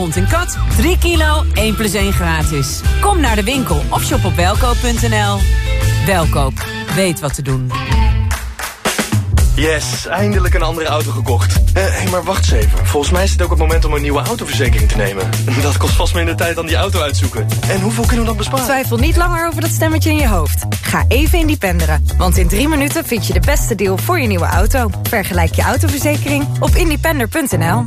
hond en kat. 3 kilo, 1 plus 1 gratis. Kom naar de winkel of shop op welkoop.nl. Welkoop, weet wat te doen. Yes, eindelijk een andere auto gekocht. Hé, uh, hey, maar wacht eens even. Volgens mij is het ook het moment om een nieuwe autoverzekering te nemen. Dat kost vast minder tijd dan die auto uitzoeken. En hoeveel kunnen we dan besparen? Twijfel niet langer over dat stemmetje in je hoofd. Ga even independeren. Want in drie minuten vind je de beste deal voor je nieuwe auto. Vergelijk je autoverzekering op independer.nl.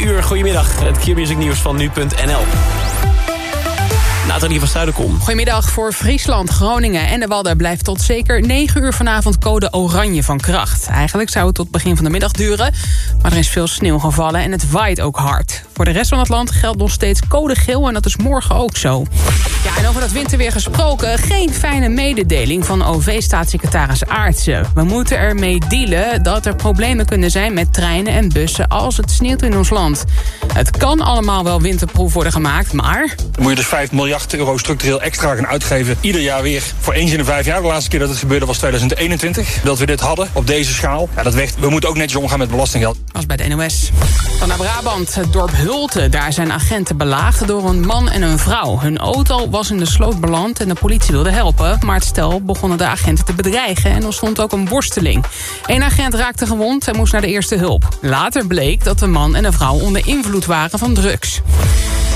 Uur, goedemiddag. Het Q-music nieuws van nu.nl. Nathalie van Zuiderkom. Goedemiddag. Voor Friesland, Groningen en de Wadden blijft tot zeker 9 uur vanavond code oranje van kracht. Eigenlijk zou het tot begin van de middag duren, maar er is veel sneeuw gevallen en het waait ook hard. Voor de rest van het land geldt nog steeds code geel en dat is morgen ook zo. Ja, en over dat winterweer gesproken, geen fijne mededeling van OV-staatssecretaris Aartsen. We moeten ermee dealen dat er problemen kunnen zijn met treinen en bussen als het sneeuwt in ons land. Het kan allemaal wel winterproef worden gemaakt, maar... Dan moet je dus 5 miljard euro structureel extra gaan uitgeven. Ieder jaar weer voor eens in de vijf jaar. De laatste keer dat het gebeurde was 2021. Dat we dit hadden op deze schaal. Ja, dat weegt, we moeten ook netjes omgaan met belastinggeld. Als bij de NOS. Dan naar Brabant, het dorp Hulte. Daar zijn agenten belaagd door een man en een vrouw. Hun auto was in de sloot beland en de politie wilde helpen. Maar het stel begonnen de agenten te bedreigen. En er stond ook een worsteling. Eén agent raakte gewond en moest naar de eerste hulp. Later bleek dat de man en de vrouw onder invloed waren van drugs.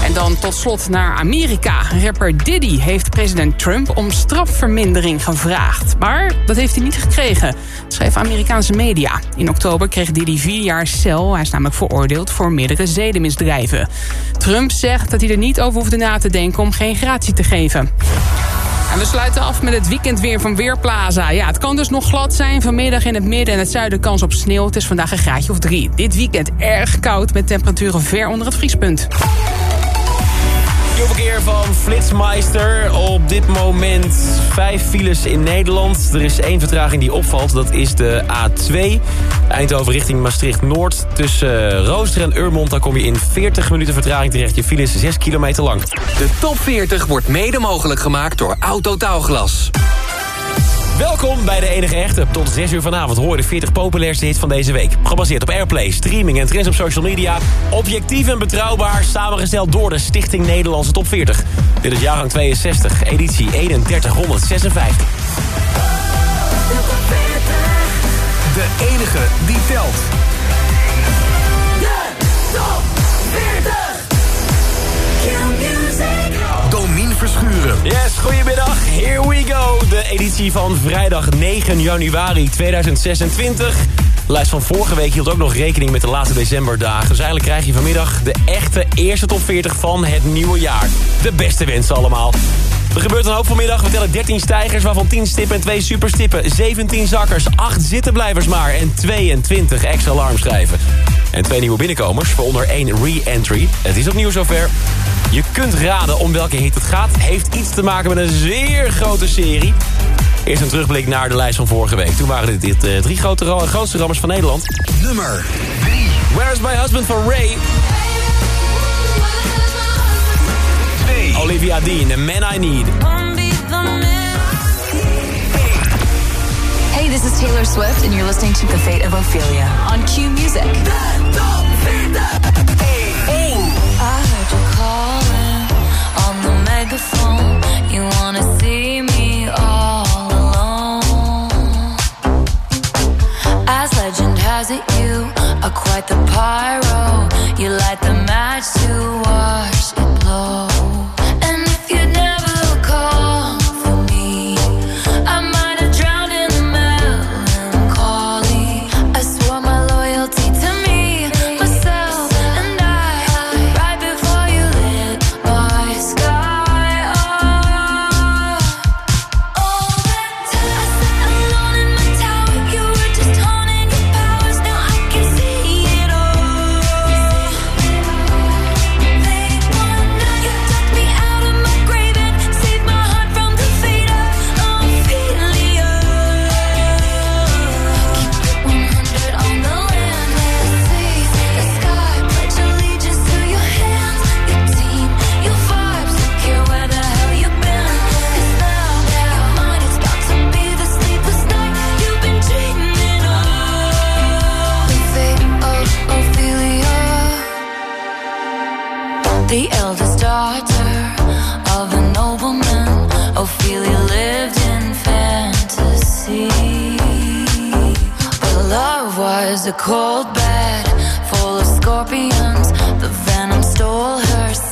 En dan tot slot naar Amerika. Rapper Diddy heeft president Trump om strafvermindering gevraagd. Maar dat heeft hij niet gekregen, schreef Amerikaanse media. In oktober kreeg Diddy vier jaar cel. Hij is namelijk veroordeeld voor meerdere zedenmisdrijven. Trump zegt dat hij er niet over hoefde na te denken om geen gratie te geven. En we sluiten af met het weekendweer van Weerplaza. Ja, het kan dus nog glad zijn. Vanmiddag in het midden en het zuiden kans op sneeuw. Het is vandaag een graadje of drie. Dit weekend erg koud met temperaturen ver onder het vriespunt. Verkeer van Flitsmeister. Op dit moment vijf files in Nederland. Er is één vertraging die opvalt. Dat is de A2. Eindhoven richting Maastricht-Noord. Tussen Rooster en Urmond. Daar kom je in 40 minuten vertraging terecht. Je file is 6 kilometer lang. De top 40 wordt mede mogelijk gemaakt door Autotaalglas. Welkom bij de enige echte. Tot 6 uur vanavond hoor de 40 populairste hits van deze week. Gebaseerd op Airplay, streaming en trends op social media. Objectief en betrouwbaar, samengesteld door de Stichting Nederlandse Top 40. Dit is jaargang 62, editie 3156. De enige die telt. Verschuren. Yes, goedemiddag. Here we go. De editie van vrijdag 9 januari 2026. De lijst van vorige week hield ook nog rekening met de laatste decemberdagen. Dus eigenlijk krijg je vanmiddag de echte eerste top 40 van het nieuwe jaar. De beste wensen allemaal. Er gebeurt een hoop vanmiddag. We tellen 13 stijgers, waarvan 10 stippen en 2 superstippen. 17 zakkers, 8 zittenblijvers maar. En 22 extra alarmschrijven. En twee nieuwe binnenkomers, waaronder één re-entry. Het is opnieuw zover. Je kunt raden om welke hit het gaat. Heeft iets te maken met een zeer grote serie. Eerst een terugblik naar de lijst van vorige week. Toen waren dit, dit uh, drie grote, grootste rammers van Nederland. Nummer 3. Where's My Husband van Ray? Olivia Dean, The Man I Need. Hey, this is Taylor Swift, and you're listening to The Fate of Ophelia on Q Music. I heard you calling on the megaphone. You wanna see me all alone. As legend has it, you are quite the pyro. You light the match to watch it blow. Love was a cold bed full of scorpions. The venom stole her.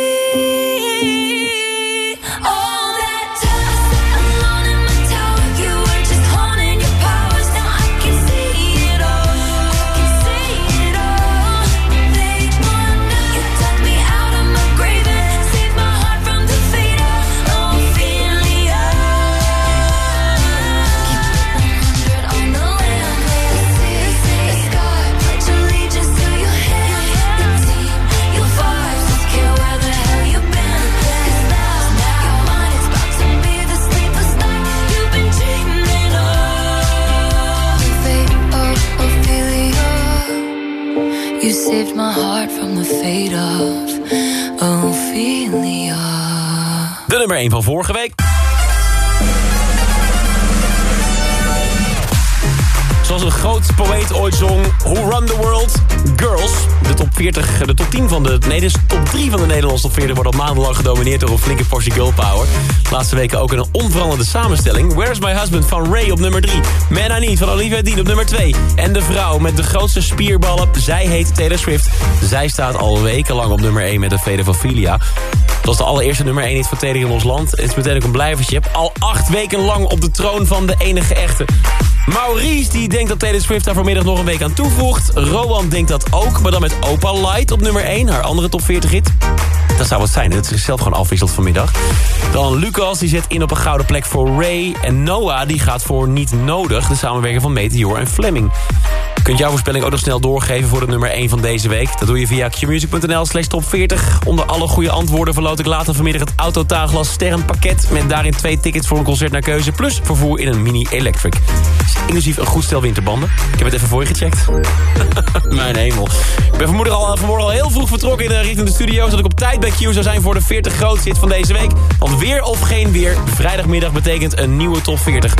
From the fate of Ophelia. De nummer 1 van vorige week. Zoals een groot poëet ooit zong... Who Run The World? Girls. De top, 40, de top 10 van de... Nee, de top 3 van de Nederlandse top 40... wordt al maandenlang gedomineerd door een flinke portie girl power. De laatste weken ook een onveranderde samenstelling. Where's My Husband van Ray op nummer 3. Man I Need van Olivia Dean op nummer 2. En de vrouw met de grootste spierballen. Zij heet Taylor Swift. Zij staat al wekenlang op nummer 1 met de Fede van Filia. Dat was de allereerste nummer 1 hit van Taylor in ons land. Het is meteen ook een blijvertje. Al acht weken lang op de troon van de enige echte. Maurice die denkt dat Taylor Swift daar vanmiddag nog een week aan toevoegt. Rowan denkt dat ook, maar dan met Opa Light op nummer 1. Haar andere top 40 hit. Dat zou wat zijn, dat ze zichzelf gewoon afwisselt vanmiddag. Dan Lucas, die zet in op een gouden plek voor Ray. En Noah, die gaat voor Niet Nodig. De samenwerking van Meteor en Fleming. Kunt jouw voorspelling ook nog snel doorgeven voor de nummer 1 van deze week. Dat doe je via qmusic.nl slash top 40. Onder alle goede antwoorden verloot ik later vanmiddag het Autotaalglas sterrenpakket... met daarin twee tickets voor een concert naar keuze... plus vervoer in een mini-electric. Inclusief een goed stel winterbanden. Ik heb het even voor je gecheckt. Mijn hemel. Ik ben vanmorgen al, vanmorgen al heel vroeg vertrokken in, richting de studio... zodat ik op tijd bij Q zou zijn voor de 40 grootste van deze week. Want weer of geen weer, vrijdagmiddag betekent een nieuwe top 40.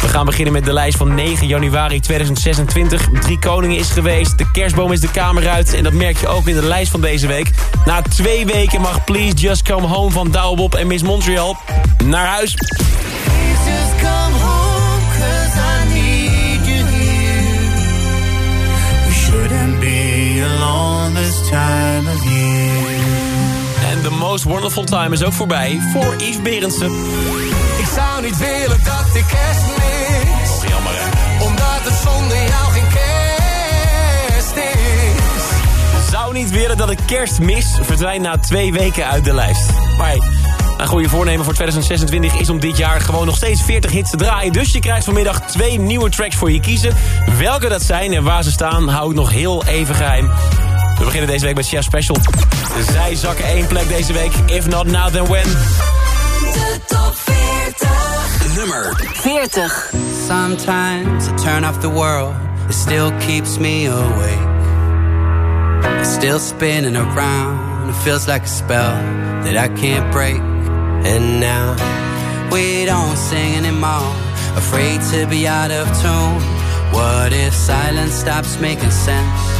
We gaan beginnen met de lijst van 9 januari 2026. Drie Koningen is geweest, de kerstboom is de kamer uit... en dat merk je ook in de lijst van deze week. Na twee weken mag Please Just Come Home van Douwe Bob en Miss Montreal naar huis. Most Wonderful Time is ook voorbij voor Yves Berendsen. Ik zou niet willen dat ik kerst mis. Och, jammer hè. Omdat het zonder jou geen kerst is. Zou niet willen dat ik kerst mis, verdwijnt na twee weken uit de lijst. Maar hey, een goede voornemen voor 2026 is om dit jaar gewoon nog steeds 40 hits te draaien. Dus je krijgt vanmiddag twee nieuwe tracks voor je kiezen. Welke dat zijn en waar ze staan, hou ik nog heel even geheim. We beginnen deze week met Chef Special. Zij zakken één plek deze week. If not now, then when. De top 40. Nummer 40. Sometimes I turn off the world, it still keeps me awake. It's still spinning around, it feels like a spell that I can't break. And now we don't sing anymore, afraid to be out of tune. What if silence stops making sense?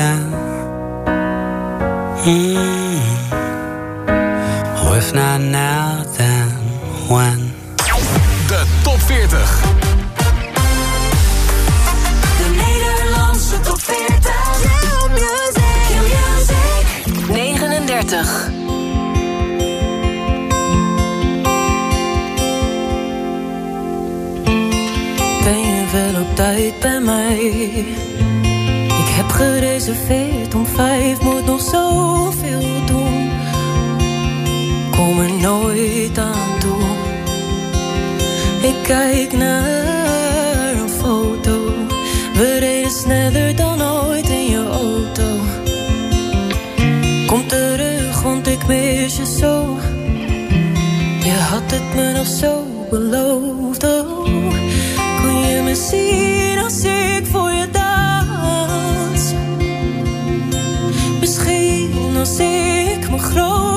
Then. Mm. Oh, if not now, then when? De top 40. De Nederlandse top 40. Q Music. 39. Ben je wel op tijd bij mij? Ik heb gereserveerd om vijf, moet nog zoveel doen. Kom er nooit aan toe. Ik kijk naar een foto. We reden sneller dan ooit in je auto. Kom terug, want ik mis je zo. Je had het me nog zo beloofd. Oh, je me zien ik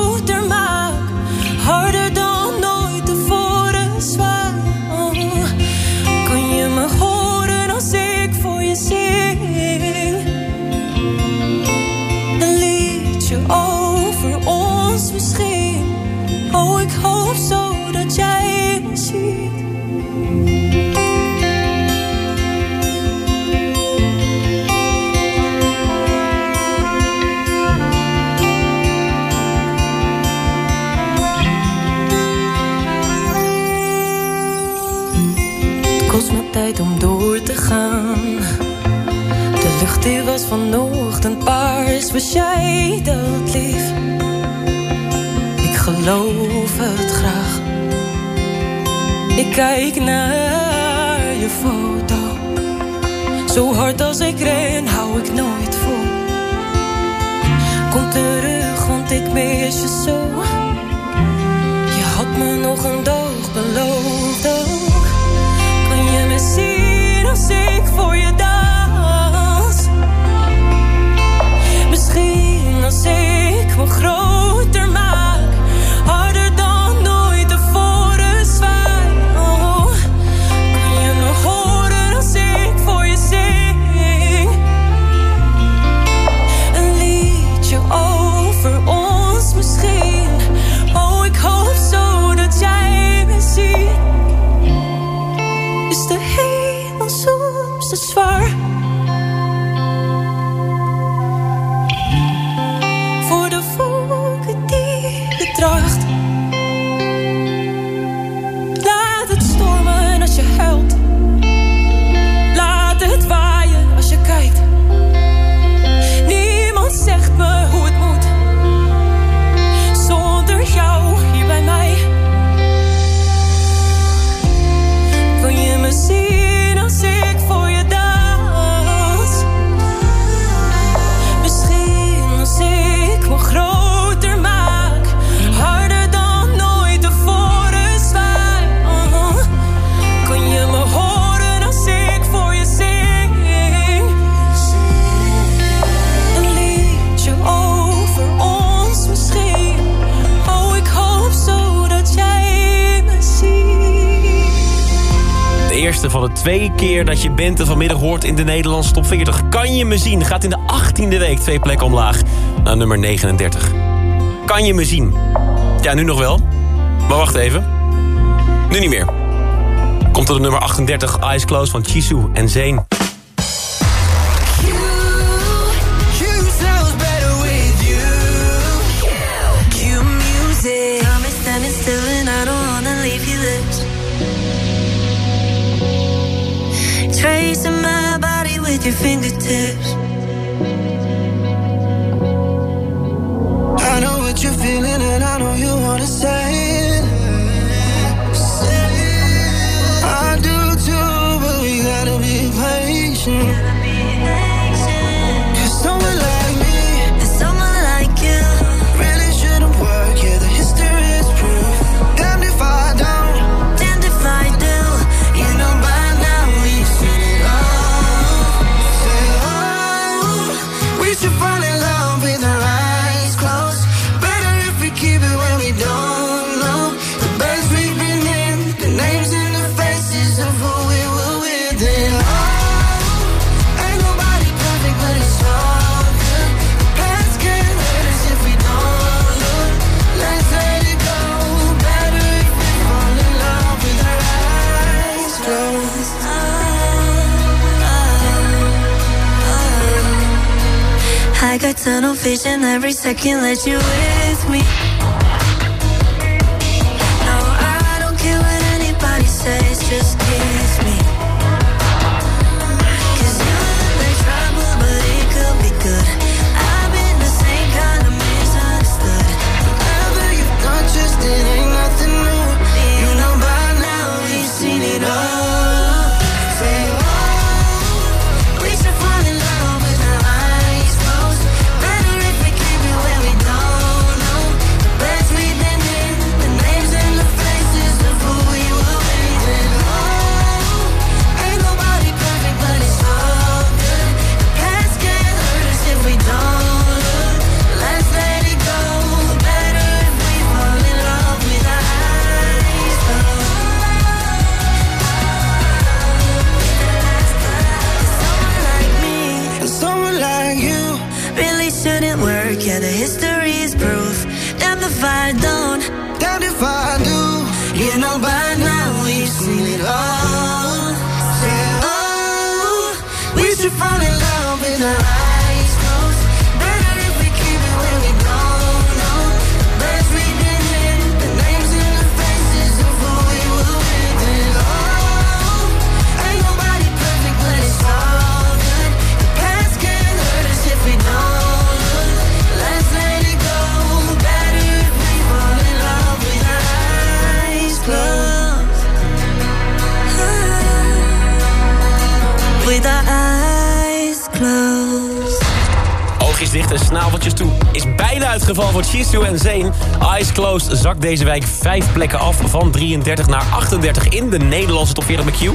was vanochtend paars, was jij dat lief? Ik geloof het graag. Ik kijk naar je foto. Zo hard als ik ren, hou ik nooit vol. Kom terug, want ik mis je zo. Je had me nog een dag beloofd ook. Kan je me zien als ik voor je dans? Ik me groter maak, twee keer dat je Bente vanmiddag hoort in de Nederlandse top 40. Kan je me zien? Gaat in de 18e week twee plekken omlaag naar nummer 39. Kan je me zien? Ja, nu nog wel. Maar wacht even. Nu niet meer. Komt er de nummer 38, Eyes Closed van Chisu en Zane. With your fingertips. I know what you're feeling and I know you wanna say it. I do too, but we gotta be patient. Tunnel vision every second that you with Chisu en Zane. Eyes Closed zakt deze week vijf plekken af van 33 naar 38 in de Nederlandse top 40 met Q. De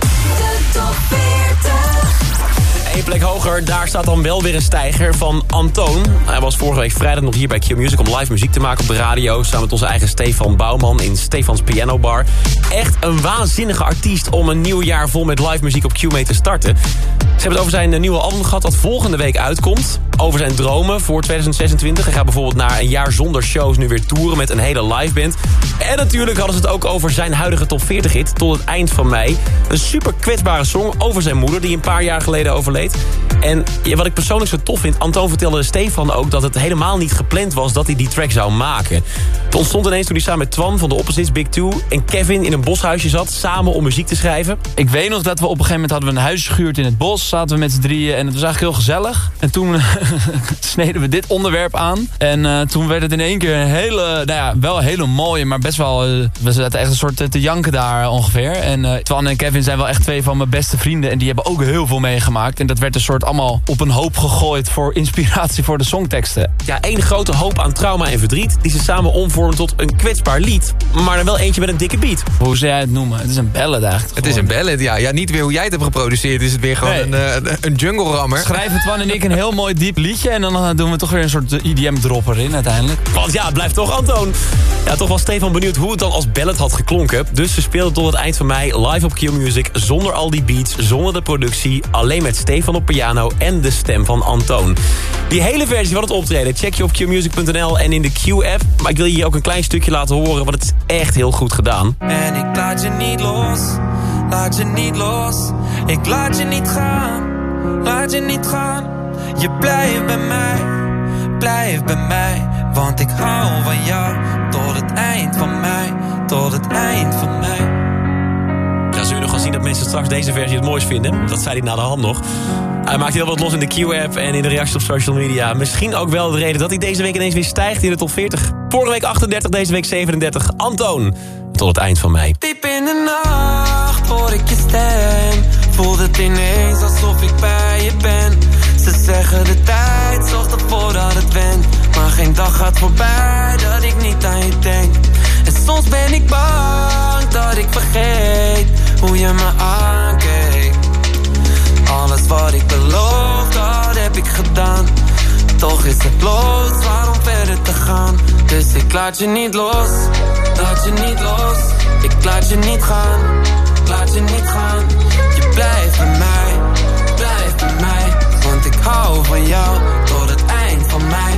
top 40. Eén plek hoger, daar staat dan wel weer een stijger van Antoon. Hij was vorige week vrijdag nog hier bij Q Music om live muziek te maken op de radio... samen met onze eigen Stefan Bouwman in Stefans Piano Bar. Echt een waanzinnige artiest om een nieuw jaar vol met live muziek op Q mee te starten. Ze hebben het over zijn nieuwe album gehad dat volgende week uitkomt. Over zijn dromen voor 2026. Hij gaat bijvoorbeeld na een jaar zonder shows nu weer toeren met een hele live band. En natuurlijk hadden ze het ook over zijn huidige top 40 hit tot het eind van mei. Een super kwetsbare song over zijn moeder die een paar jaar geleden overleed. En wat ik persoonlijk zo tof vind, Antoon vertelde Stefan ook dat het helemaal niet gepland was dat hij die track zou maken. Het ontstond ineens toen hij samen met Twan van de Opposites Big Two en Kevin in een boshuisje zat samen om muziek te schrijven. Ik weet nog dat we op een gegeven moment hadden we een huis gehuurd in het bos. Zaten we met z'n drieën en het was eigenlijk heel gezellig. En toen sneden we dit onderwerp aan. En uh, toen werd het in één keer een hele, nou ja, wel een hele mooie, maar best wel... Uh, we zaten echt een soort te janken daar ongeveer. En uh, Twan en Kevin zijn wel echt twee van mijn beste vrienden. En die hebben ook heel veel meegemaakt. En dat werd een soort allemaal op een hoop gegooid voor inspiratie voor de songteksten. Ja, één grote hoop aan trauma en verdriet... die ze samen omvormen tot een kwetsbaar lied. Maar dan wel eentje met een dikke beat. Hoe zou jij het noemen? Het is een ballad eigenlijk. Het is een ballad, ja. Ja, niet weer hoe jij het hebt geproduceerd. Is het weer gewoon nee. een, een jungle rammer. Schrijven Twan en ik een heel mooi diep liedje en dan eh, doen we toch weer een soort IDM-drop erin uiteindelijk. Want ja, het blijft toch Antoon. Ja, toch was Stefan benieuwd hoe het dan als ballad had geklonken. Dus ze speelden tot het eind van mei live op Q-Music... zonder al die beats, zonder de productie... alleen met Stefan op piano en de stem van Antoon. Die hele versie van het optreden check je op qmusic.nl en in de Q-app. Maar ik wil je hier ook een klein stukje laten horen... want het is echt heel goed gedaan. En ik laat je niet los, laat je niet los. Ik laat je niet gaan, laat je niet gaan. Je blijft bij mij, blijf bij mij. Want ik hou van jou tot het eind van mij, tot het eind van mij. Ja, zul je nog gaan zien dat mensen straks deze versie het mooist vinden. Dat zei hij na de hand nog. Hij maakt heel wat los in de Q-app en in de reacties op social media. Misschien ook wel de reden dat hij deze week ineens weer stijgt in de top 40. Vorige week 38, deze week 37. Antoon, tot het eind van mei. Diep in de nacht voorbij dat ik niet aan je denk. En soms ben ik bang dat ik vergeet hoe je me aankeek. Alles wat ik beloof, dat heb ik gedaan. Toch is het los, waarom verder te gaan? Dus ik laat je niet los, laat je niet los. Ik laat je niet gaan, laat je niet gaan. Je blijft bij mij, blijf bij mij. Want ik hou van jou tot het eind van mij.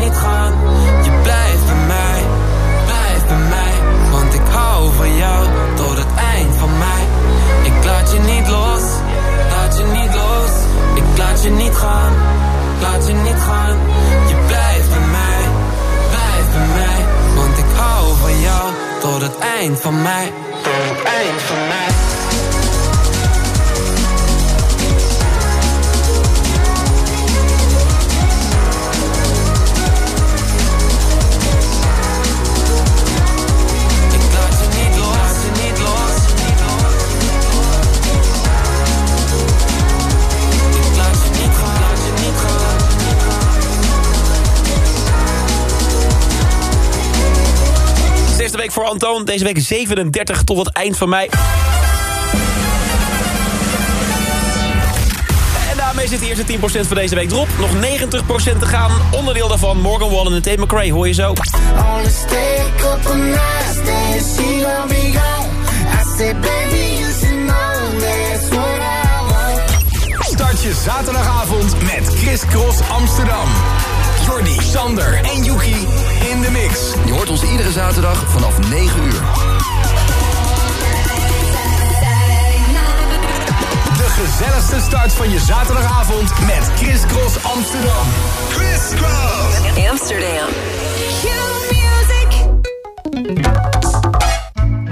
laat Antoon, deze week 37 tot het eind van mei. En daarmee zit de eerste 10% van deze week erop. Nog 90% te gaan. Onderdeel daarvan Morgan Wallen en Tate McRae, hoor je zo. Start je zaterdagavond met Chris Cross Amsterdam. Jordi, Sander en Yuki in de mix. Je hoort ons iedere zaterdag vanaf 9 uur. De gezelligste start van je zaterdagavond met Chris Cross Amsterdam. Chris Cross Amsterdam.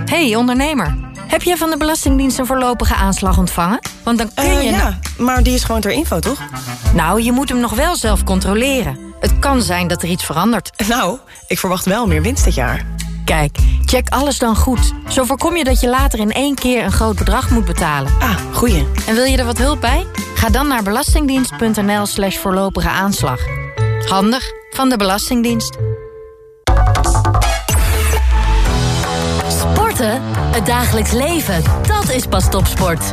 Hey ondernemer, heb jij van de Belastingdienst een voorlopige aanslag ontvangen? Want dan kun Eh, je... ja, maar die is gewoon ter info, toch? Nou, je moet hem nog wel zelf controleren. Het kan zijn dat er iets verandert. Nou, ik verwacht wel meer winst dit jaar. Kijk, check alles dan goed. Zo voorkom je dat je later in één keer een groot bedrag moet betalen. Ah, goeie. En wil je er wat hulp bij? Ga dan naar belastingdienst.nl slash voorlopige aanslag. Handig van de Belastingdienst. Sporten, het dagelijks leven, dat is pas topsport.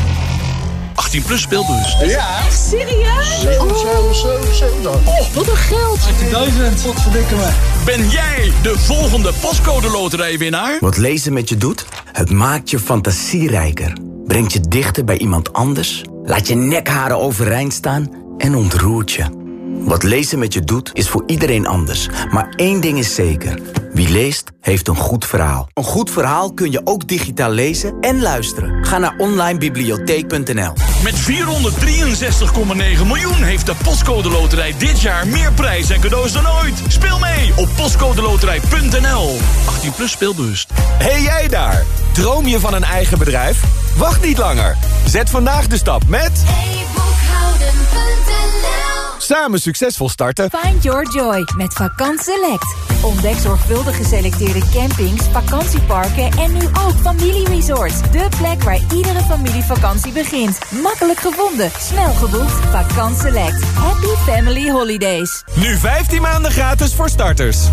18 plus speelbus. Ja. Echt serieus? 7, 7, 7, 7. Oh, wat een geld. 18.000. Wat verdikken me. Ben jij de volgende postcode loterijwinnaar? Wat lezen met je doet? Het maakt je fantasie rijker. Brengt je dichter bij iemand anders. Laat je nekharen overeind staan en ontroert je. Wat lezen met je doet, is voor iedereen anders. Maar één ding is zeker. Wie leest, heeft een goed verhaal. Een goed verhaal kun je ook digitaal lezen en luisteren. Ga naar onlinebibliotheek.nl Met 463,9 miljoen heeft de Postcode Loterij dit jaar meer prijs en cadeaus dan ooit. Speel mee op postcodeloterij.nl. 18 plus speelbewust. Hey jij daar! Droom je van een eigen bedrijf? Wacht niet langer. Zet vandaag de stap met... Samen succesvol starten. Find your joy met Vakant Select. Ontdek zorgvuldig geselecteerde campings, vakantieparken en nu ook familieresorts. De plek waar iedere familievakantie begint. Makkelijk gevonden, snel geboekt. Vakant Select. Happy Family Holidays. Nu 15 maanden gratis voor starters.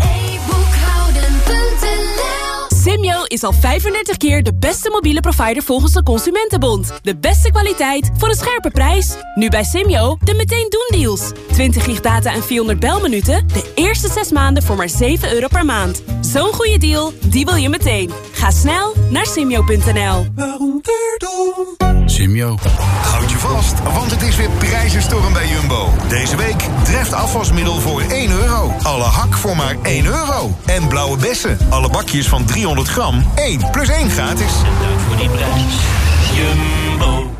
Simyo is al 35 keer de beste mobiele provider volgens de Consumentenbond. De beste kwaliteit voor een scherpe prijs. Nu bij Simyo de meteen doen deals. 20 gig data en 400 belminuten. De eerste 6 maanden voor maar 7 euro per maand. Zo'n goede deal, die wil je meteen. Ga snel naar simyo.nl. Simio. Houd je vast, want het is weer prijzenstorm bij Jumbo. Deze week treft afwasmiddel voor 1 euro. Alle hak voor maar 1 euro. En blauwe bessen, alle bakjes van 300 gram, 1 plus 1 gratis. En dank voor die prijs. Jumbo.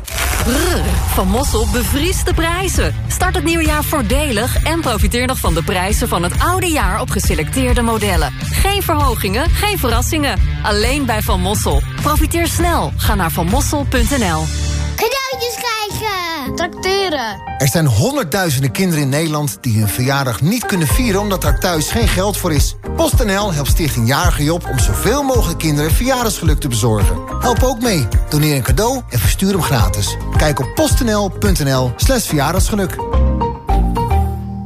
Brrr, van Mossel bevriest de prijzen. Start het nieuwe jaar voordelig en profiteer nog van de prijzen van het oude jaar op geselecteerde modellen. Geen verhogingen, geen verrassingen. Alleen bij Van Mossel. Profiteer snel. Ga naar vanmossel.nl. Cadeautjes krijgen! Tracteren! Er zijn honderdduizenden kinderen in Nederland die hun verjaardag niet kunnen vieren omdat er thuis geen geld voor is. PostNL helpt Stichting Jarige Job om zoveel mogelijk kinderen verjaardagsgeluk te bezorgen. Help ook mee. Doneer een cadeau en verstuur hem gratis. Kijk op postnl.nl slash verjaardagsgeluk.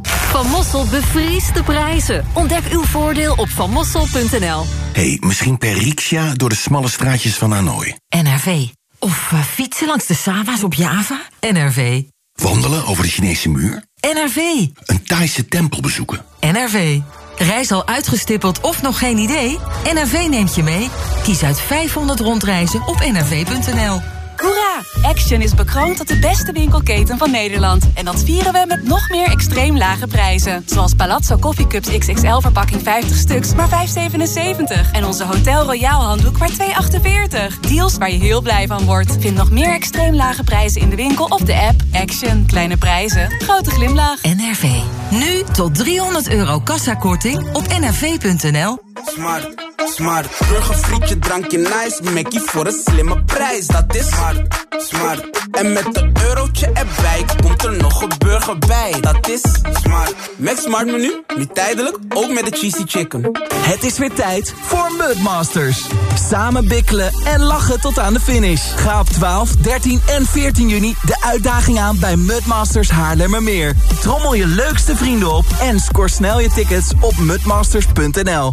Van Mossel bevriest de prijzen. Ontdek uw voordeel op vanmossel.nl. hey, misschien per riksja door de smalle straatjes van Hanoi. NRV. Of uh, fietsen langs de Sava's op Java? NRV. Wandelen over de Chinese muur? NRV. Een Thaise tempel bezoeken? NRV. Reis al uitgestippeld of nog geen idee? NRV neemt je mee. Kies uit 500 rondreizen op nrv.nl. Hoera! Action is bekroond tot de beste winkelketen van Nederland. En dat vieren we met nog meer extreem lage prijzen. Zoals Palazzo Coffee Cups XXL verpakking 50 stuks, maar 5,77. En onze Hotel Royal handdoek maar 2,48. Deals waar je heel blij van wordt. Vind nog meer extreem lage prijzen in de winkel of de app. Action. Kleine prijzen. Grote glimlach. NRV. Nu tot 300 euro kassakorting op nrv.nl. Smart, smart. Burgerfrietje, drankje nice. Mackie voor een slimme prijs. Dat is smart, smart. En met een eurotje erbij komt er nog een burger bij. Dat is smart. Met Smart menu, nu tijdelijk ook met de cheesy chicken. Het is weer tijd voor Mudmasters. Samen bikkelen en lachen tot aan de finish. Ga op 12, 13 en 14 juni de uitdaging aan bij Mudmasters Haarlemmermeer. Trommel je leukste vrienden op en score snel je tickets op mudmasters.nl.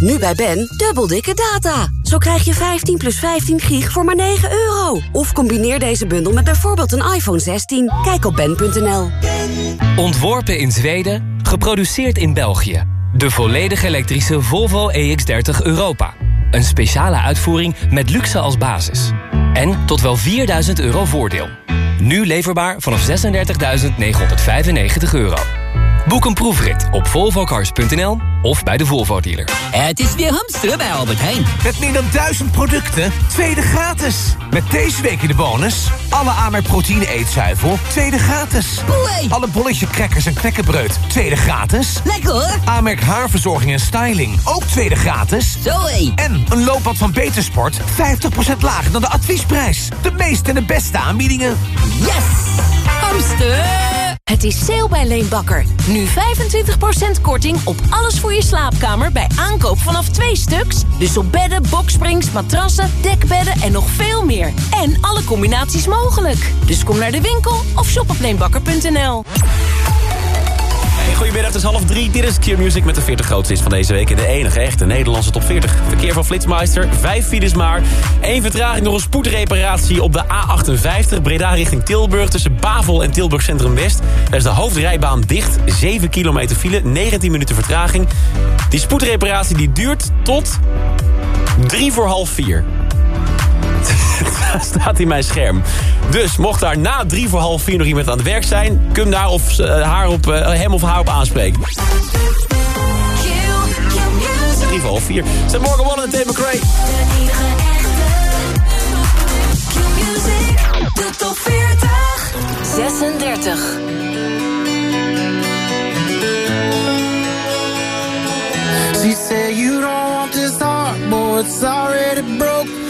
Nu bij Ben, dubbel dikke data. Zo krijg je 15 plus 15 gig voor maar 9 euro. Of combineer deze bundel met bijvoorbeeld een iPhone 16. Kijk op ben.nl. Ontworpen in Zweden, geproduceerd in België. De volledig elektrische Volvo EX30 Europa. Een speciale uitvoering met luxe als basis. En tot wel 4000 euro voordeel. Nu leverbaar vanaf 36.995 euro. Boek een proefrit op volvocars.nl of bij de Volvo dealer. Het is weer hamsteren bij Albert Heijn. Met meer dan duizend producten, tweede gratis. Met deze week in de bonus... alle Amerk proteïne eetzuivel, tweede gratis. Alle bolletje crackers en knekkenbreud, tweede gratis. Lekker hoor. Amerk haarverzorging en styling, ook tweede gratis. Zoé. En een looppad van Betersport, 50% lager dan de adviesprijs. De meeste en de beste aanbiedingen. Yes! Hamster! Het is sale bij Leenbakker. Nu 25% korting op alles voor je slaapkamer bij aankoop vanaf twee stuks. Dus op bedden, boksprings, matrassen, dekbedden en nog veel meer. En alle combinaties mogelijk. Dus kom naar de winkel of shop op leenbakker.nl. Goedemiddag, het is half drie. Dit is Q-Music met de 40 grootste is van deze week. De enige echte Nederlandse top 40. Verkeer van Flitsmeister, vijf files maar. Eén vertraging door een spoedreparatie op de A58. Breda richting Tilburg tussen Bavel en Tilburg Centrum West. Daar is de hoofdrijbaan dicht. 7 kilometer file, 19 minuten vertraging. Die spoedreparatie die duurt tot drie voor half vier. staat in mijn scherm. Dus mocht daar na drie voor half vier nog iemand aan het werk zijn... kun je daar of, eh, haar op, eh, hem of haar op aanspreken. Drie voor half vier. Zet morgen One en Tate McRae. De top 40. 36. She said you don't want this heart, boy, it's already broke.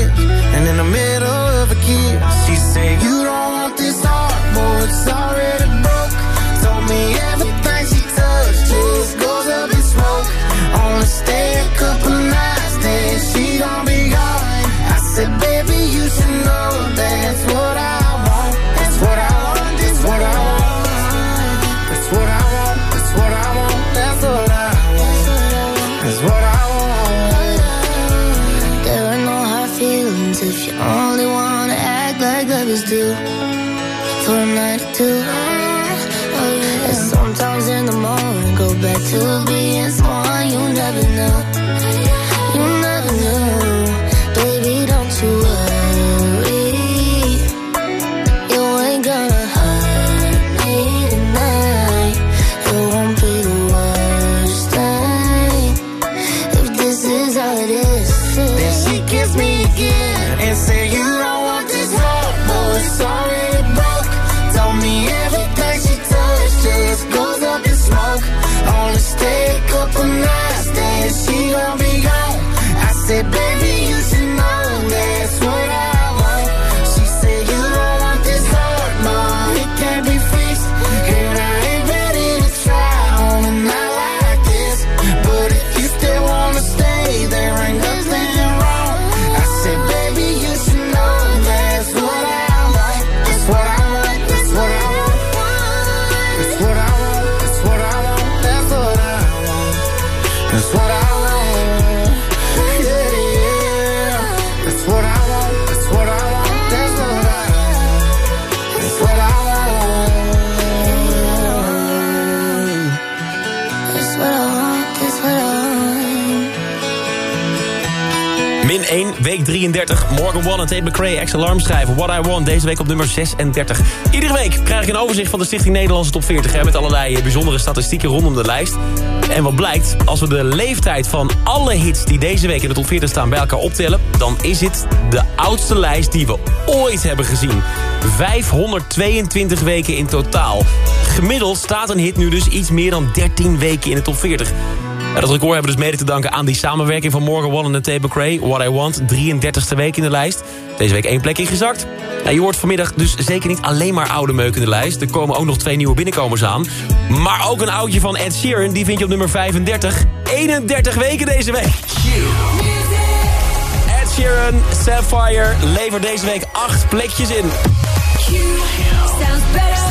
Morgan Morgan Wallen, Tate McRae, X alarm schrijven. What I Want, deze week op nummer 36. Iedere week krijg ik een overzicht van de Stichting Nederlandse Top 40... Hè, met allerlei bijzondere statistieken rondom de lijst. En wat blijkt, als we de leeftijd van alle hits... die deze week in de Top 40 staan bij elkaar optellen... dan is het de oudste lijst die we ooit hebben gezien. 522 weken in totaal. Gemiddeld staat een hit nu dus iets meer dan 13 weken in de Top 40... Dat record hebben we dus mede te danken aan die samenwerking van Morgan Wallen en Table Cray. What I Want, 33ste week in de lijst. Deze week één plek ingezakt. Nou, je hoort vanmiddag dus zeker niet alleen maar oude meuk in de lijst. Er komen ook nog twee nieuwe binnenkomers aan. Maar ook een oudje van Ed Sheeran, die vind je op nummer 35. 31 weken deze week. Ed Sheeran, Sapphire, levert deze week acht plekjes in. Sounds better.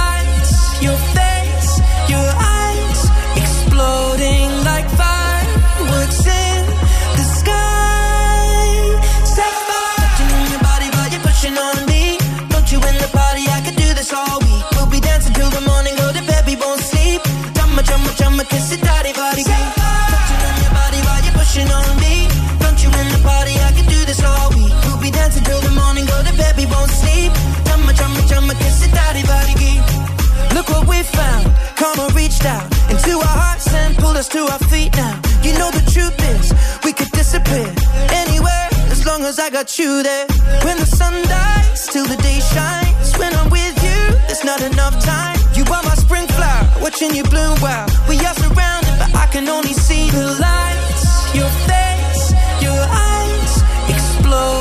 cause I got you there. When the sun dies till the day shines. When I'm with you, there's not enough time. You are my spring flower, watching you bloom wild. We are surrounded, but I can only see the lights. Your face, your eyes explode.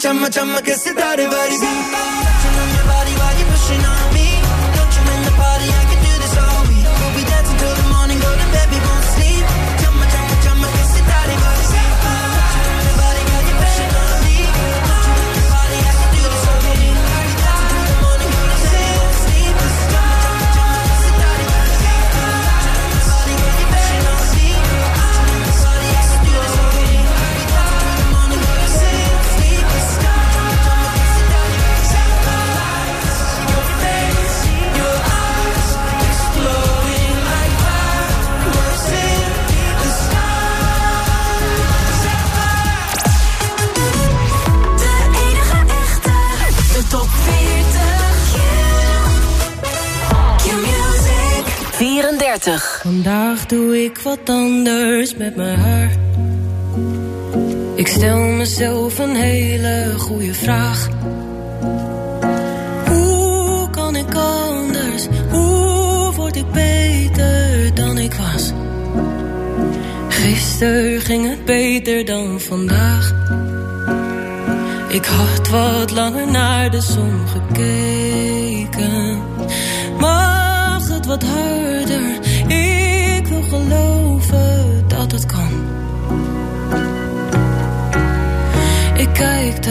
चम चम के सितारे वाली Vandaag doe ik wat anders met mijn haar. Ik stel mezelf een hele goede vraag. Hoe kan ik anders? Hoe word ik beter dan ik was? Gisteren ging het beter dan vandaag. Ik had wat langer naar de zon gekeken. Mag het wat harder? kayıktı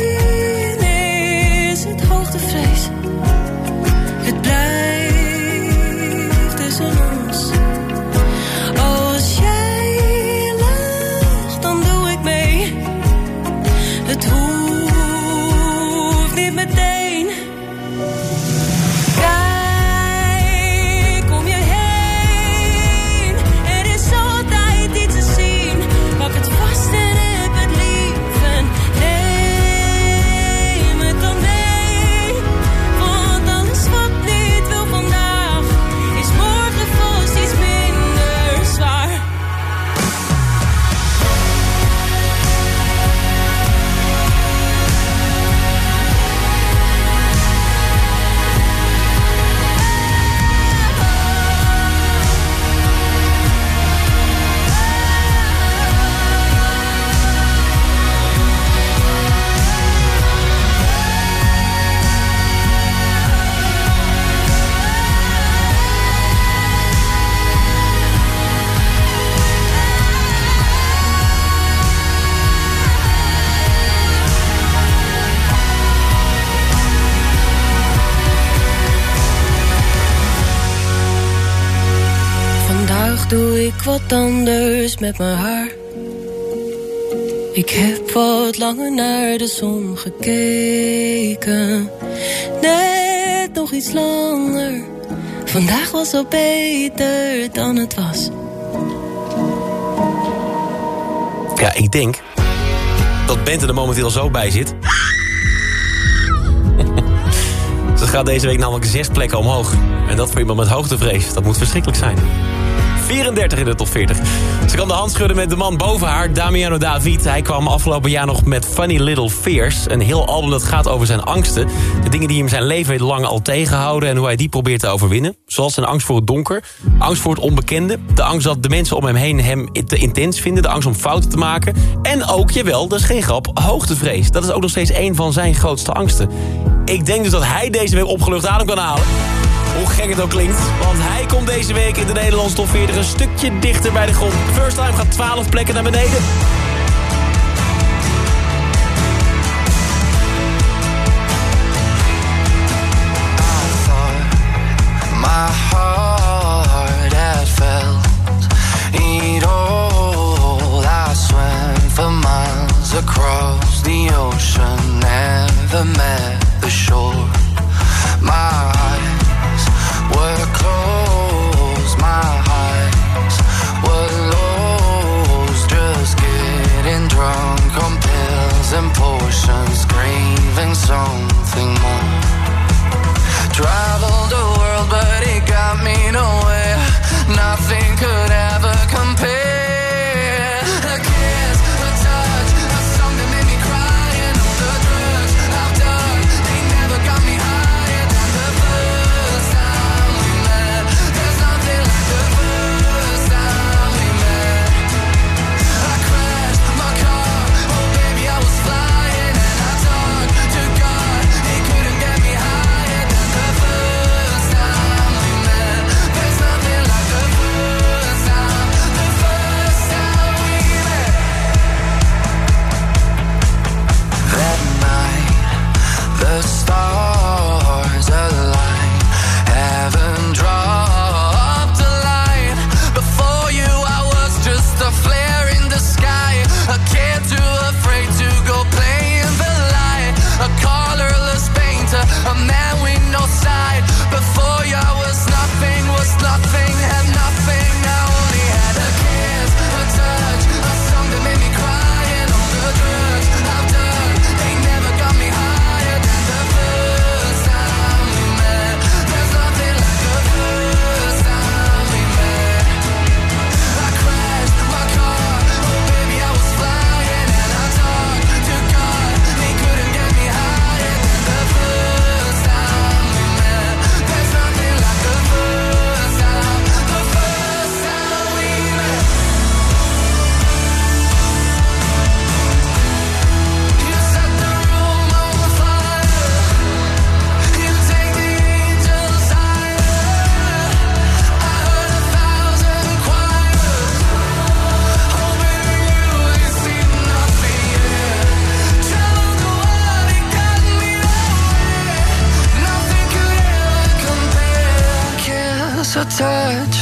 Vandaag doe ik wat anders met mijn haar. Ik heb wat langer naar de zon gekeken. Net nog iets langer. Vandaag was al beter dan het was. Ja, ik denk dat Bente er momenteel zo bij zit. Ze gaat deze week namelijk zes plekken omhoog. En dat voor iemand met hoogtevrees. Dat moet verschrikkelijk zijn. 34 in de top 40. Ze kan de hand schudden met de man boven haar, Damiano David. Hij kwam afgelopen jaar nog met Funny Little Fears. Een heel album dat gaat over zijn angsten. De dingen die hem zijn leven lang al tegenhouden... en hoe hij die probeert te overwinnen. Zoals zijn angst voor het donker, angst voor het onbekende... de angst dat de mensen om hem heen hem te intens vinden... de angst om fouten te maken. En ook, jawel, dat is geen grap, hoogtevrees. Dat is ook nog steeds een van zijn grootste angsten. Ik denk dus dat hij deze week opgelucht adem kan halen. Hoe gek het ook klinkt. Want hij komt deze week in de Nederlandse top 40 een stukje dichter bij de grond. First Time gaat 12 plekken naar beneden. Across the ocean, never met the shore. My potions, craving something more. Traveled the world, but it got me nowhere. Nothing could ever compare.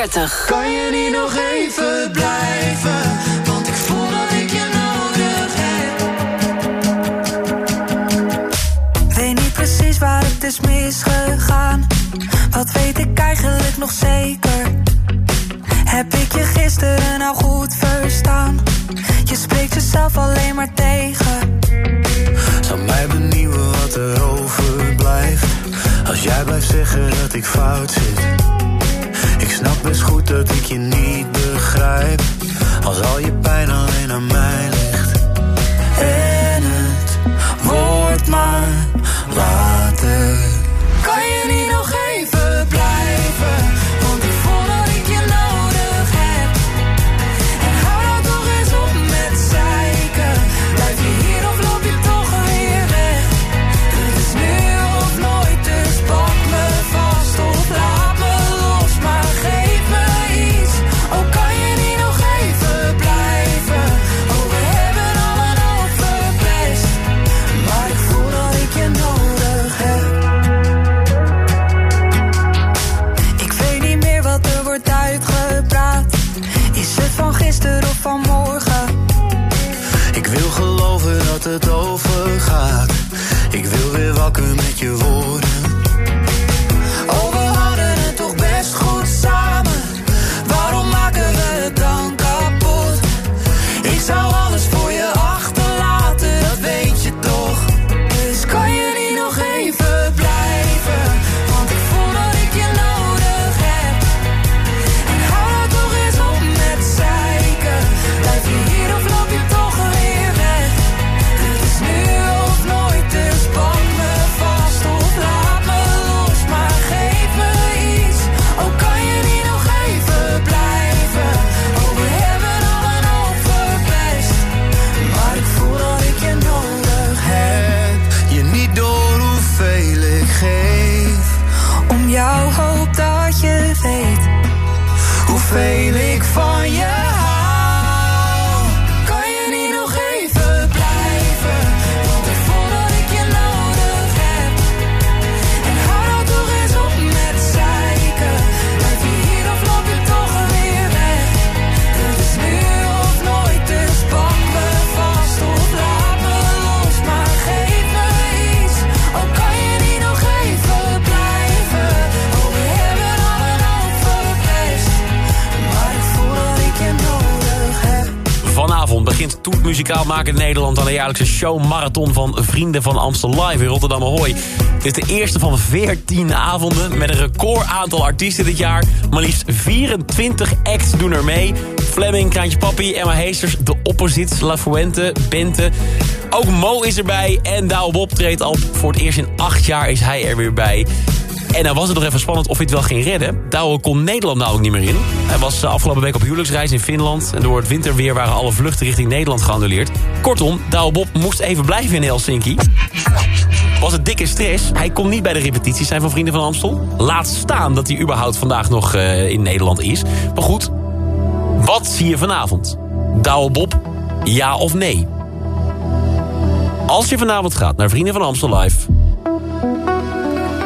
32. Kan je niet nog even blijven? Want ik voel dat ik je nodig heb. Weet niet precies waar het is misgegaan. Wat weet ik eigenlijk nog zeker? Heb ik je gisteren nou goed verstaan? Je spreekt jezelf alleen maar tegen. Zou mij benieuwen wat er overblijft. Als jij blijft zeggen dat ik fout zit. Snap best goed dat ik je niet begrijp. Als al je pijn alleen aan mij In Nederland... aan de jaarlijkse showmarathon van Vrienden van Amstel Live in Rotterdam Ahoy. Dit is de eerste van 14 avonden met een record aantal artiesten dit jaar. Maar liefst 24 acts doen er mee. Fleming, Kraantje Papi, Emma Heesters, De Opposites, La Fuente, Bente. Ook Mo is erbij en Douwe Bob treedt al voor het eerst in acht jaar is hij er weer bij. En dan was het nog even spannend of hij het wel ging redden. Douwe kon Nederland nou ook niet meer in. Hij was eh, afgelopen week op huwelijksreis in Finland. En door het winterweer waren alle vluchten richting Nederland geannuleerd. Kortom, Douwe Bob moest even blijven in Helsinki. Was het dikke stress. Hij kon niet bij de repetities zijn van Vrienden van Amstel. Laat staan dat hij überhaupt vandaag nog eh, in Nederland is. Maar goed, wat zie je vanavond? Douwe Bob, ja of nee? Als je vanavond gaat naar Vrienden van Amstel Live...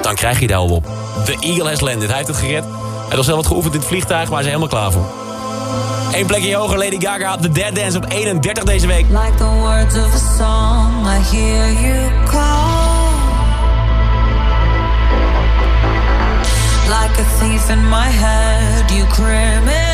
dan krijg je Douwe Bob. De Eagle has landed. Hij heeft het gered. Hij was zelf wat geoefend in het vliegtuig, maar hij is helemaal klaar voor. Eén plekje hoger, Lady Gaga. The Dead Dance op 31 deze week. Like the words of a song, I hear you call. Like a thief in my head, you criminal.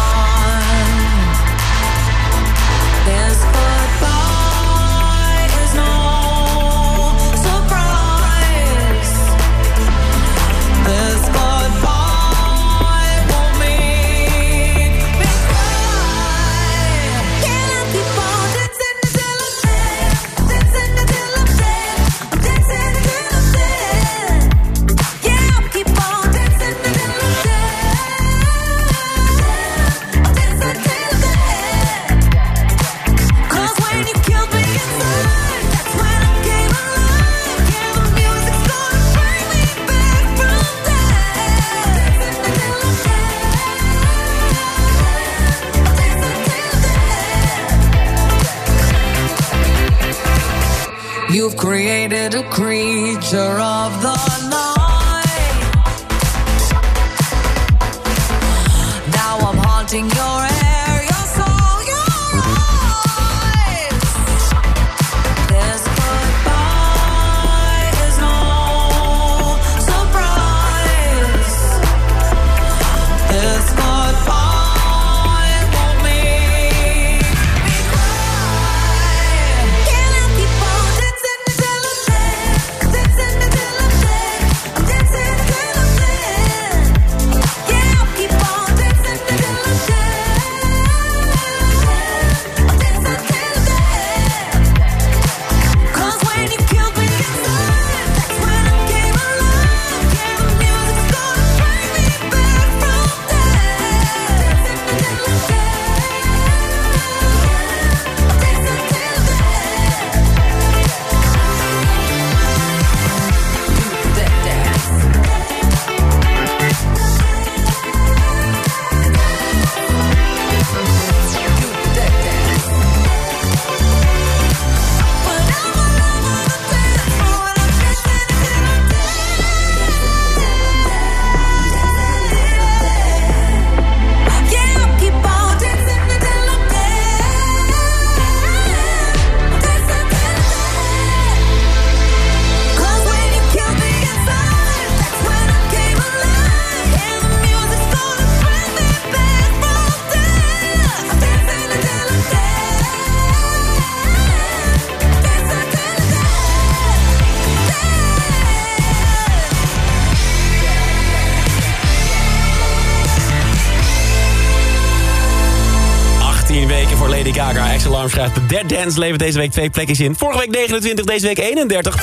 De Dead Dance levert deze week twee plekjes in. Vorige week 29, deze week 31.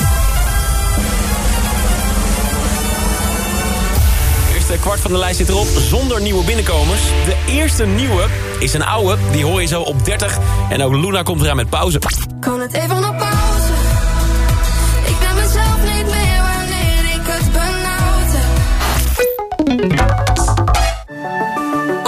Eerste kwart van de lijst zit erop, zonder nieuwe binnenkomers. De eerste nieuwe is een oude, die hoor je zo op 30. En ook Luna komt eraan met pauze. Kan het even op pauze?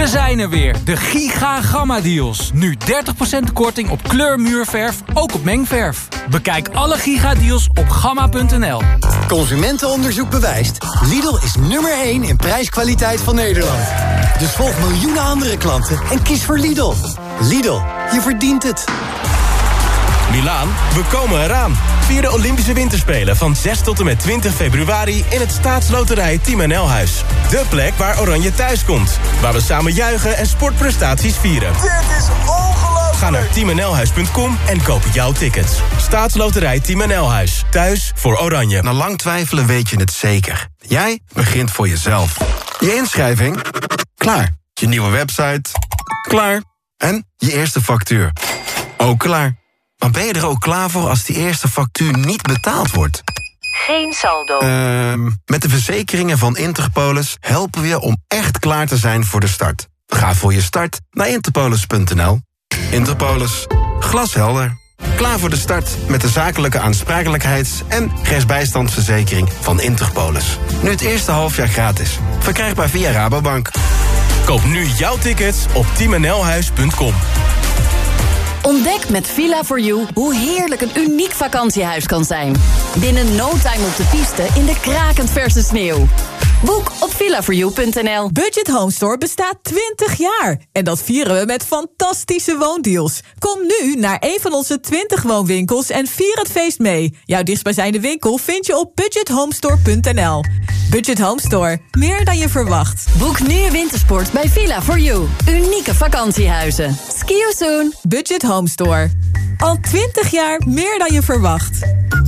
Ze zijn er weer, de Giga Gamma Deals. Nu 30% korting op kleurmuurverf, ook op mengverf. Bekijk alle Giga Deals op gamma.nl. Consumentenonderzoek bewijst. Lidl is nummer 1 in prijskwaliteit van Nederland. Dus volg miljoenen andere klanten en kies voor Lidl. Lidl, je verdient het. Milaan, we komen eraan. Vier de Olympische Winterspelen van 6 tot en met 20 februari... in het staatsloterij Team NL Huis. De plek waar Oranje thuis komt. Waar we samen juichen en sportprestaties vieren. Dit is ongelooflijk! Ga naar teamnlhuis.com en koop jouw tickets. Staatsloterij Team NL Huis. Thuis voor Oranje. Na lang twijfelen weet je het zeker. Jij begint voor jezelf. Je inschrijving? Klaar. Je nieuwe website? Klaar. En je eerste factuur? Ook klaar. Maar ben je er ook klaar voor als die eerste factuur niet betaald wordt? Geen saldo. Ehm, met de verzekeringen van Interpolis helpen we je om echt klaar te zijn voor de start. Ga voor je start naar interpolis.nl. Interpolis. Glashelder. Klaar voor de start met de zakelijke aansprakelijkheids- en rechtsbijstandsverzekering van Interpolis. Nu het eerste halfjaar gratis. Verkrijgbaar via Rabobank. Koop nu jouw tickets op teamnlhuis.com. Ontdek met Villa4You hoe heerlijk een uniek vakantiehuis kan zijn. Binnen no time op de piste in de krakend verse sneeuw. Boek op villaforyou.nl. Budget Home Store bestaat 20 jaar. En dat vieren we met fantastische woondeals. Kom nu naar een van onze 20 woonwinkels en vier het feest mee. Jouw dichtstbijzijnde winkel vind je op budgethomestore.nl. Budget Home Store. Meer dan je verwacht. Boek nu wintersport bij Villa for You. Unieke vakantiehuizen. Ski you soon. Budget Home Store. Al 20 jaar meer dan je verwacht.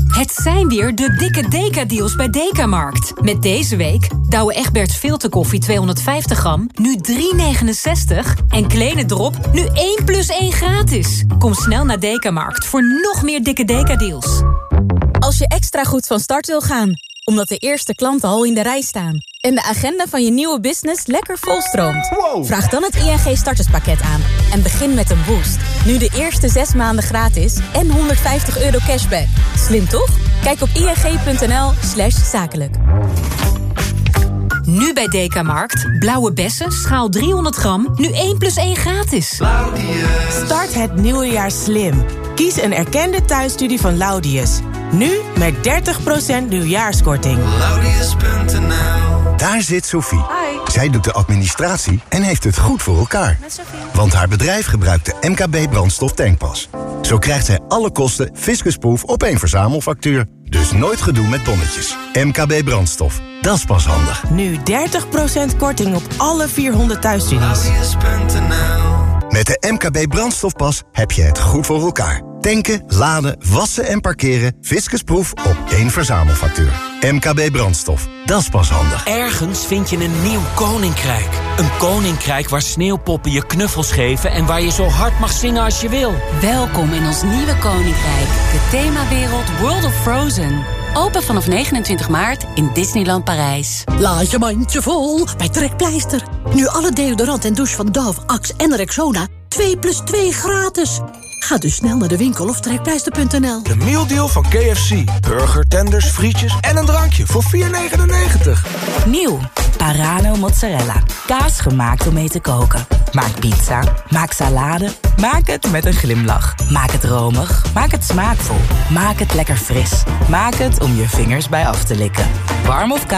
Het zijn weer de dikke Deka-deals bij Dekamarkt. Met deze week Douwe Egberts filterkoffie 250 gram, nu 3,69. En Kleine Drop, nu 1 plus 1 gratis. Kom snel naar Dekamarkt voor nog meer dikke Deka-deals. Als je extra goed van start wil gaan, omdat de eerste klanten al in de rij staan... en de agenda van je nieuwe business lekker volstroomt... vraag dan het ING starterspakket aan en begin met een boost. Nu de eerste zes maanden gratis en 150 euro cashback. Slim toch? Kijk op ing.nl slash zakelijk. Nu bij Dekamarkt. Blauwe bessen, schaal 300 gram, nu 1 plus 1 gratis. Start het nieuwe jaar slim. Kies een erkende thuisstudie van Laudius. Nu met 30% nieuwjaarskorting. Daar zit Sophie. Zij doet de administratie en heeft het goed voor elkaar. Want haar bedrijf gebruikt de MKB brandstof tankpas. Zo krijgt zij alle kosten fiscusproof op één verzamelfactuur. Dus nooit gedoe met bonnetjes. MKB brandstof. Dat is pas handig. Nu 30% korting op alle 400 thuisstudies. Met de MKB brandstofpas heb je het goed voor elkaar. Tanken, laden, wassen en parkeren. Fiscusproef op één verzamelfactuur. MKB brandstof. Dat is pas handig. Ergens vind je een nieuw koninkrijk. Een koninkrijk waar sneeuwpoppen je knuffels geven... en waar je zo hard mag zingen als je wil. Welkom in ons nieuwe koninkrijk. De themawereld World of Frozen. Open vanaf 29 maart in Disneyland Parijs. Laat je mandje vol bij Trekpleister. Nu alle deodorant en douche van Dove, Axe en Rexona 2 plus 2 gratis. Ga dus snel naar de winkel of trekpleister.nl. De mealdeal van KFC. Burger, tenders, frietjes en een drankje voor 4,99. Nieuw, Parano mozzarella. Kaas gemaakt om mee te koken. Maak pizza, maak salade, maak het met een glimlach. Maak het romig, maak het smaakvol. Maak het lekker fris. Maak het om je vingers bij af te likken. Warm of koud.